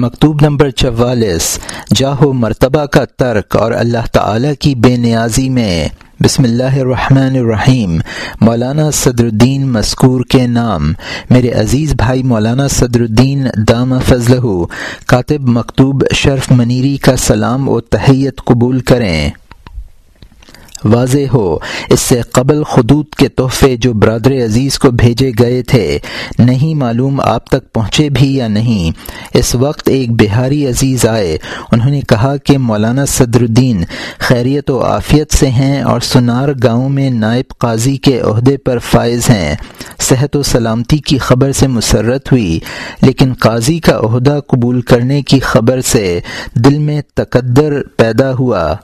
مکتوب نمبر چوالیس۔ جاہو مرتبہ کا ترک اور اللہ تعالی کی بے نیازی میں۔ بسم اللہ الرحمن الرحیم۔ مولانا صدر الدین مسکور کے نام۔ میرے عزیز بھائی مولانا صدر الدین دام فضلہ کاتب مکتوب شرف منیری کا سلام و تحیت قبول کریں۔ واضح ہو۔ اس سے قبل خدوط کے تحفے جو برادر عزیز کو بھیجے گئے تھے، نہیں معلوم آپ تک پہنچے بھی یا نہیں۔ اس وقت ایک بہاری عزیز آئے۔ انہوں نے کہا کہ مولانا صدر الدین خیریت و عافیت سے ہیں اور سنار گاؤں میں نائب قاضی کے عہدے پر فائز ہیں۔ صحت و سلامتی کی خبر سے مسرت ہوئی، لیکن قاضی کا عہدہ قبول کرنے کی خبر سے دل میں تقدر پیدا ہوا۔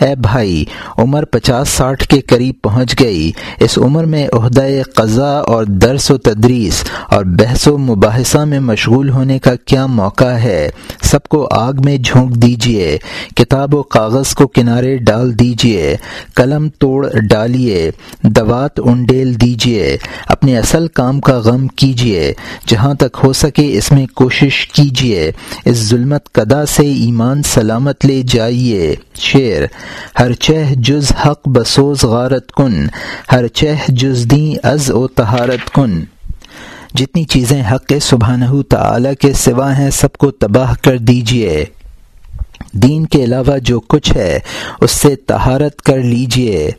اے بھائی، عمر پچاس ساٹھ کے قریب پہنچ گئی۔ اس عمر میں عہدۂ قضا اور درس و تدریس اور بحث و مباحثہ میں مشغول ہونے کا کیا موقع ہے؟ سب کو آگ میں جھونک دیجیے کتاب و کاغذ کو کنارے ڈال دیجیے قلم توڑ ڈالیے، دوات انڈیل دیجیے اپنے اصل کام کا غم کیجیے جہاں تک ہو سکے اس میں کوشش کیجیے اس ظلمت قدا سے ایمان سلامت لے جائیے۔ شعر ہر چہ جز حق بسوز غارت کن، ہر چہ جز دیں از و تہارت کن۔ جتنی چیزیں حق سبحانہ تعالی کے سوا ہیں، سب کو تباہ کر دیجیے دین کے علاوہ جو کچھ ہے، اس سے تہارت کر لیجیے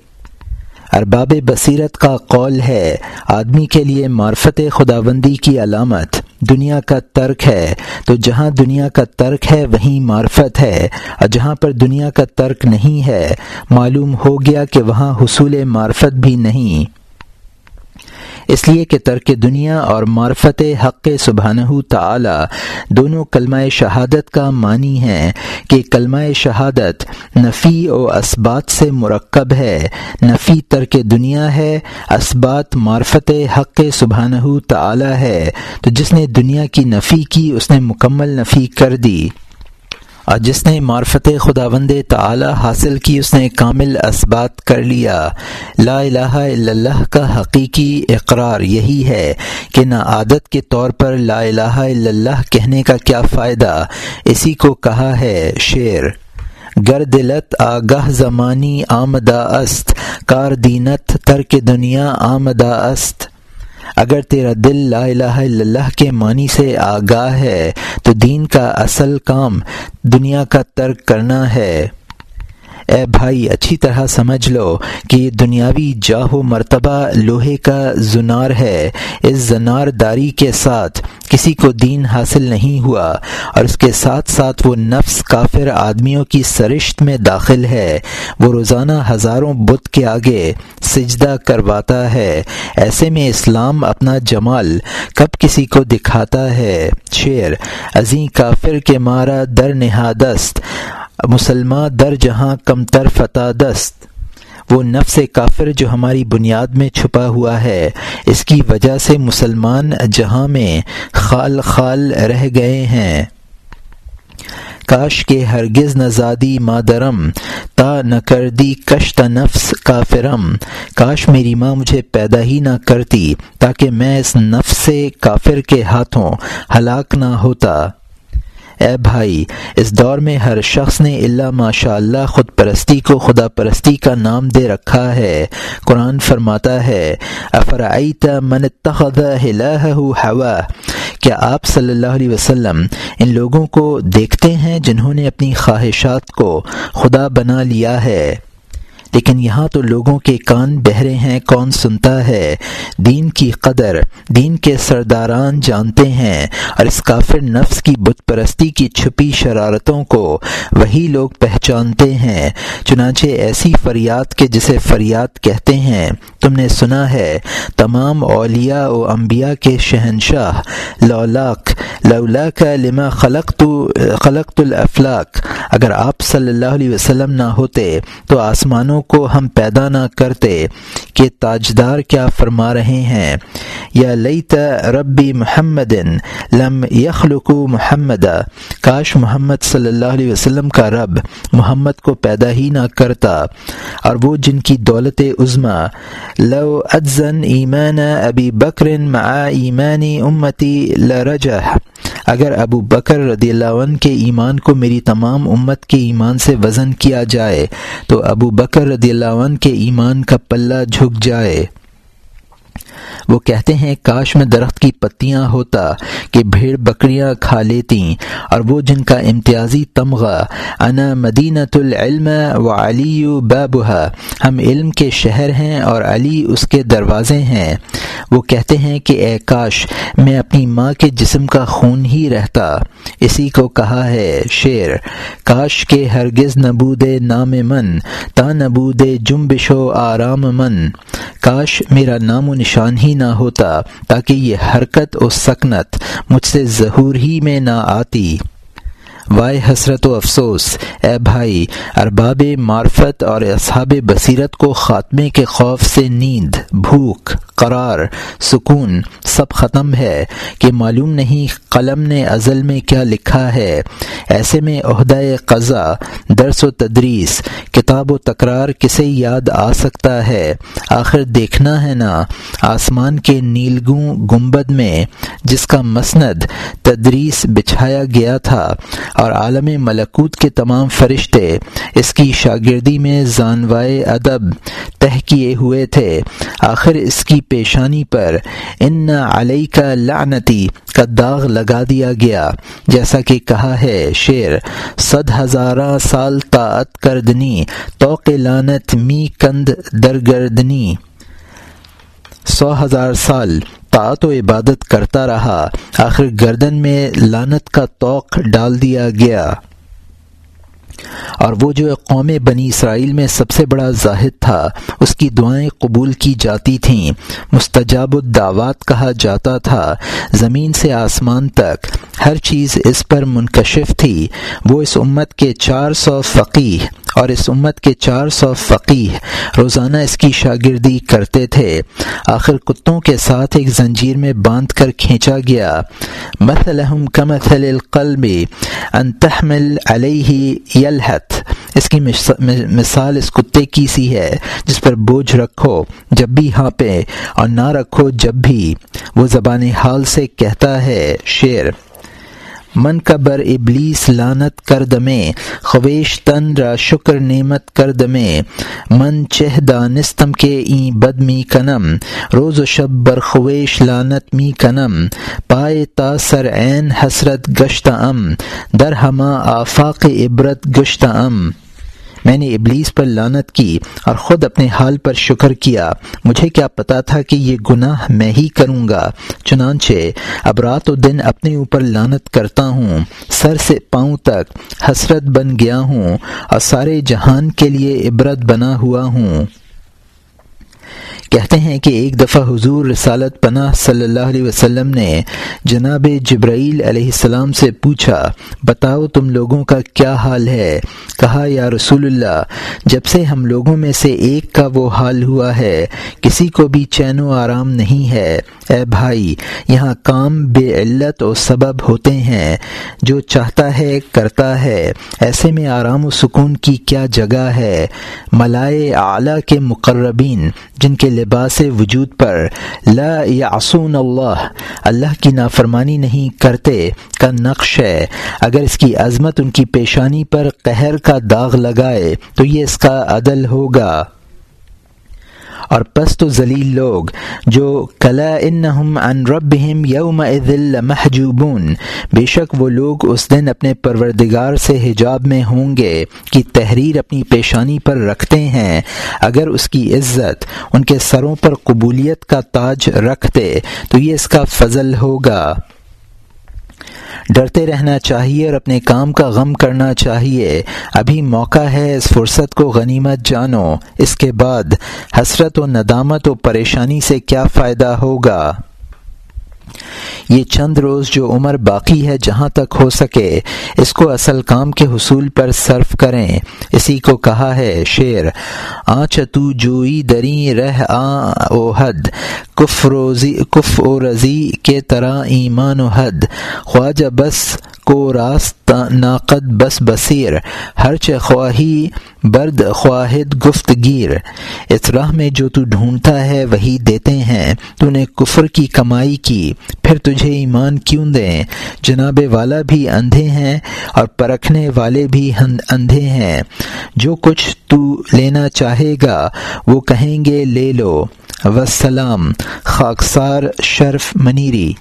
ارباب بصیرت کا قول ہے، آدمی کے لیے معرفت خداوندی کی علامت۔ دنیا کا ترک ہے، تو جہاں دنیا کا ترک ہے، وہیں معرفت ہے۔ اور جہاں پر دنیا کا ترک نہیں ہے، معلوم ہو گیا کہ وہاں حصول معرفت بھی نہیں۔ اس لیے کہ ترک دنیا اور معرفت حق سبحانہ تعالی دونوں کلمہ شہادت کا معنی ہے کہ کلمہ شہادت نفی و اسبات سے مرکب ہے، نفی ترک دنیا ہے اسبات معرفت حق سبحانہ تعالی ہے۔ تو جس نے دنیا کی نفی کی، اس نے مکمل نفی کر دی۔ اور جس نے معرفت خداوند تعالی حاصل کی، اس نے کامل اسبات کر لیا۔ لا الہ الا اللہ کا حقیقی اقرار یہی ہے کہ نہ عادت کے طور پر لا الہ الا اللہ کہنے کا کیا فائدہ، اسی کو کہا ہے شعر۔ گر دلت آگاہ زمانی آمدہ است کار دینت ترک دنیا آمدہ است۔ اگر تیرا دل لا الہ الا اللہ کے معنی سے آگاہ ہے تو دین کا اصل کام دنیا کا ترک کرنا ہے۔ اے بھائی، اچھی طرح سمجھ لو کہ یہ دنیاوی جاہ و مرتبہ لوہے کا زنار ہے۔ اس زنار داری کے ساتھ کسی کو دین حاصل نہیں ہوا اور اس کے ساتھ ساتھ وہ نفس کافر آدمیوں کی سرشت میں داخل ہے۔ وہ روزانہ ہزاروں بت کے آگے سجدہ کرواتا ہے۔ ایسے میں اسلام اپنا جمال کب کسی کو دکھاتا ہے؟ شعر عظیم کافر کے مارا در نہادست مسلمان در جہاں کم تر فتح دست، وہ نفس کافر جو ہماری بنیاد میں چھپا ہوا ہے، اس کی وجہ سے مسلمان جہاں میں خال خال رہ گئے ہیں۔ کاش کے ہرگز نزادی مادرم، تا نہ کر دی کشت نفس کافرم۔ کاش میری ماں مجھے پیدا ہی نہ کرتی، تاکہ میں اس نفس کافر کے ہاتھوں ہلاک نہ ہوتا۔ اے بھائی، اس دور میں ہر شخص نے اللہ ماشاء اللہ خود پرستی کو خدا پرستی کا نام دے رکھا ہے۔ قرآن فرماتا ہے افرعیت من اتخذ ہوا؟ کیا آپ صلی اللہ علیہ وسلم ان لوگوں کو دیکھتے ہیں جنہوں نے اپنی خواہشات کو خدا بنا لیا ہے؟ لیکن یہاں تو لوگوں کے کان بہرے ہیں، کون سنتا ہے؟ دین کی قدر، دین کے سرداران جانتے ہیں، اور اس کافر نفس کی بت پرستی کی چھپی شرارتوں کو وہی لوگ پہچانتے ہیں۔ چنانچہ ایسی فریاد کے جسے فریاد کہتے ہیں، تم نے سنا ہے، تمام اولیاء و انبیاء کے شہنشاہ، لولاک لولا کا لما خلق تو الافلاق اگر آپ صلی اللہ علیہ وسلم نہ ہوتے، تو آسمانوں کو ہم پیدا نہ کرتے کہ تاجدار کیا فرما رہے ہیں۔ یا لئی ربی محمد لم یخلق محمد۔ کاش محمد صلی اللہ علیہ وسلم کا رب محمد کو پیدا ہی نہ کرتا۔ اور وہ جن کی دولت عظما لو ادزن ایمان ابی بکر مع ایمانی امتی لرجہ اگر ابو بکر رضی اللہ عنہ کے ایمان کو میری تمام امت کے ایمان سے وزن کیا جائے، تو ابو بکر رضی اللہ عنہ کے ایمان کا پلہ جھک جائے۔ وہ کہتے ہیں، کاش میں درخت کی پتیاں ہوتا کہ بھیڑ بکریاں کھا لیتی اور وہ جن کا امتیازی تمغہ، انا مدینۃ العلم و علی بابہ ہم علم کے شہر ہیں اور علی اس کے دروازے ہیں۔ وہ کہتے ہیں کہ، اے کاش، میں اپنی ماں کے جسم کا خون ہی رہتا۔ اسی کو کہا ہے شعر کاش کے ہرگز نبود نام من، تا نبود جمبش و آرام من۔ کاش میرا نام و نشان ہی نہ ہوتا تاکہ یہ حرکت و سکنت مجھ سے ظہور ہی میں نہ آتی۔ وائے حسرت و افسوس، اے بھائی، ارباب معرفت اور اصحاب بصیرت کو خاتمے کے خوف سے نیند، بھوک، قرار، سکون سب ختم ہے، کہ معلوم نہیں قلم نے ازل میں کیا لکھا ہے۔ ایسے میں عہدۂ قضا، درس و تدریس، کتاب و تکرار کسے یاد آ سکتا ہے۔ آخر دیکھنا ہے نا، آسمان کے نیلگوں گنبد میں، جس کا مسند تدریس بچھایا گیا تھا۔ اور عالم ملکوت کے تمام فرشتے اس کی شاگردی میں زانوائے ادب تہ کیے ہوئے تھے۔ آخر اس کی پیشانی پر ان علیہ کا لعنتی کا داغ لگا دیا گیا، جیسا کہ کہا ہے شعر، صد ہزارہ سال طاعت کردنی، توق لانت می کند درگردنی۔ سو ہزار سال طاعت و عبادت کرتا رہا۔ آخر گردن میں لانت کا توق ڈال دیا گیا۔ اور وہ جو قوم بنی اسرائیل میں سب سے بڑا زاہد تھا، اس کی دعائیں قبول کی جاتی تھیں۔ مستجاب الدعوات کہا جاتا تھا، زمین سے آسمان تک۔ ہر چیز اس پر منکشف تھی۔ وہ اس امت کے چار سو فقیح اور اس امت کے چار سو فقیح روزانہ اس کی شاگردی کرتے تھے۔ آخر کتوں کے ساتھ ایک زنجیر میں باندھ کر کھینچا گیا۔ مثلہم کمثل القلب ان تحمل علیہ یلحت اس کی مثال اس کتے کی سی ہے جس پر بوجھ رکھو، جب بھی ہاں پہ اور نہ رکھو جب بھی۔ وہ زبان حال سے کہتا ہے، شعر۔ من کا بر ابلیس لانت کر دمے خویش تن را شکر نعمت کر دمے من چہ دانستم کے این بد می کنم، روز و شب بر خویش لانت می کنم، پائے تا سر عین حسرت گشت ام در ہما آفاق عبرت گشت ام میں نے ابلیس پر لانت کی اور خود اپنے حال پر شکر کیا۔ مجھے کیا پتا تھا کہ یہ گناہ میں ہی کروں گا۔ چنانچہ، اب رات و دن اپنے اوپر لانت کرتا ہوں، سر سے پاؤں تک حسرت بن گیا ہوں اور سارے جہان کے لیے عبرت بنا ہوا ہوں۔ کہتے ہیں کہ ایک دفعہ حضور رسالت پناہ صلی اللہ علیہ وسلم نے جناب جبرائیل علیہ السلام سے پوچھا، بتاؤ تم لوگوں کا کیا حال ہے؟ کہا، یا رسول اللہ، جب سے ہم لوگوں میں سے ایک کا وہ حال ہوا ہے، کسی کو بھی چین و آرام نہیں ہے۔ اے بھائی، یہاں کام بے علت و سبب ہوتے ہیں۔ جو چاہتا ہے، کرتا ہے۔ ایسے میں آرام و سکون کی کیا جگہ ہے؟ ملائے اعلیٰ کے مقربین، جن کے لباس وجود پر لا یعصون اللہ اللہ کی نافرمانی نہیں کرتے، کا نقش ہے۔ اگر اس کی عظمت ان کی پیشانی پر قہر کا داغ لگائے، تو یہ اس کا عدل ہوگا۔ اور پست و ذلیل لوگ جو کلا ان رب یوم محجوبون بے شک وہ لوگ اس دن اپنے پروردگار سے حجاب میں ہوں گے کہ تحریر اپنی پیشانی پر رکھتے ہیں۔ اگر اس کی عزت ان کے سروں پر قبولیت کا تاج رکھتے تو یہ اس کا فضل ہوگا۔ ڈرتے رہنا چاہیے اور اپنے کام کا غم کرنا چاہیے۔ ابھی موقع ہے اس فرصت کو غنیمت جانو۔ اس کے بعد حسرت و ندامت و پریشانی سے کیا فائدہ ہوگا؟ یہ چند روز جو عمر باقی ہے جہاں تک ہو سکے، اس کو اصل کام کے حصول پر صرف کریں۔ اسی کو کہا ہے شعر آ تو جوئی دری رہ آ او حد، کف روزی، کف و رضی کے طرح ایمان و حد۔ خواجہ بس کو راست ناقد بس بصیر، ہر خواہی برد خواہد گفت گیر اس راہ میں جو تو ڈھونڈتا ہے وہی دیتے ہیں، تو نے کفر کی کمائی کی، پھر تجھے ایمان کیوں دیں؟ جناب والا بھی اندھے ہیں اور پرکھنے والے بھی اندھے ہیں۔ جو کچھ تو لینا چاہے گا، وہ کہیں گے لے لو۔ وسلام، خاکسار شرف منیری۔